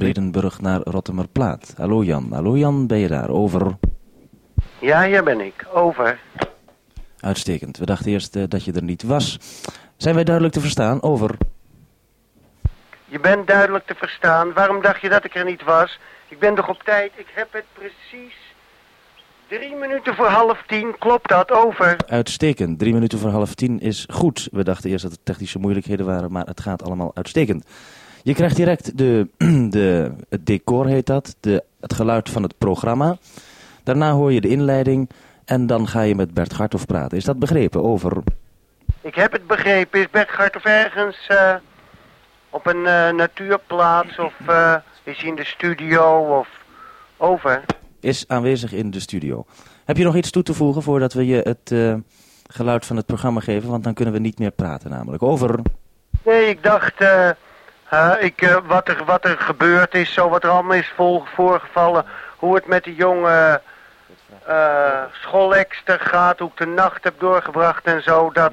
Bredenburg naar Rottemerplaat. Hallo Jan, hallo Jan, ben je daar? Over. Ja, hier ben ik. Over. Uitstekend. We dachten eerst eh, dat je er niet was. Zijn wij duidelijk te verstaan? Over. Je bent duidelijk te verstaan. Waarom dacht je dat ik er niet was? Ik ben toch op tijd? Ik heb het precies drie minuten voor half tien. Klopt dat? Over. Uitstekend. Drie minuten voor half tien is goed. We dachten eerst dat het technische moeilijkheden waren, maar het gaat allemaal uitstekend. Je krijgt direct de, de, het decor, heet dat, de, het geluid van het programma. Daarna hoor je de inleiding en dan ga je met Bert Gartoff praten. Is dat begrepen? Over. Ik heb het begrepen. Is Bert Gartoff ergens eh, op een eh, natuurplaats of eh, is hij in de studio of over? Is aanwezig in de studio. Heb je nog iets toe te voegen voordat we je het geluid van het programma geven? Want dan kunnen we niet meer praten namelijk. Over. Nee, ik dacht eh, ik, eh, wat, er, wat er gebeurd is, zo wat er allemaal is vol, voorgevallen. Hoe het met de jonge schoolekster gaat, hoe ik de nacht heb doorgebracht en zo. Dat,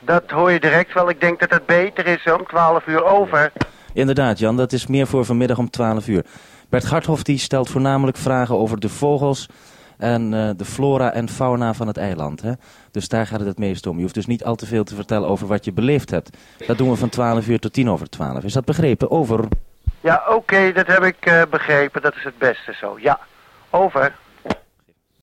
dat hoor je direct wel. Ik denk dat het beter is om 12 uur over. Inderdaad, Jan, dat is meer voor vanmiddag om 12 uur. Bert Garthoff die stelt voornamelijk vragen over de vogels en eh, de flora en fauna van het eiland. Hè? Dus daar gaat het het meest om. Je hoeft dus niet al te veel te vertellen over wat je beleefd hebt. Dat doen we van 12 uur tot 10 over 12. Is dat begrepen? Over. Ja, oké, dat heb ik eh, begrepen. Dat is het beste zo. Ja, over.